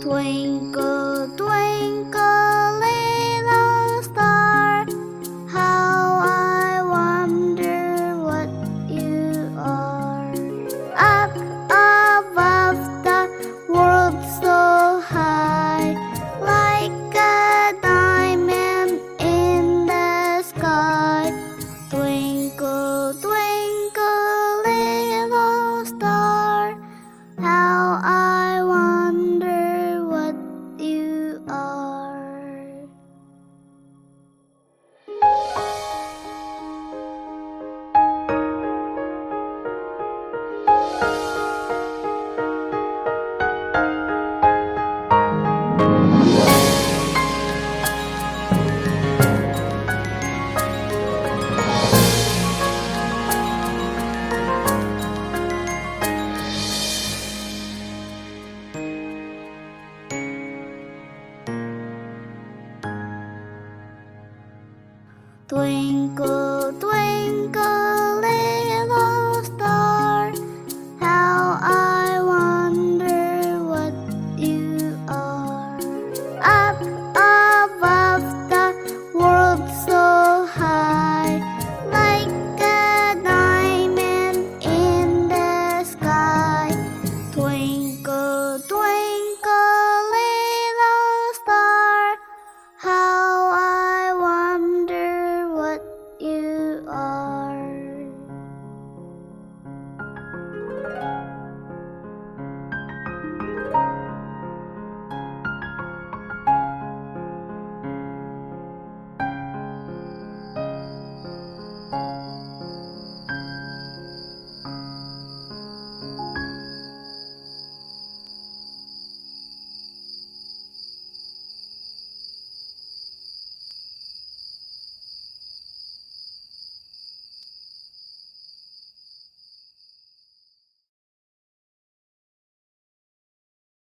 Twinkle, twinkle. twinkle Oh.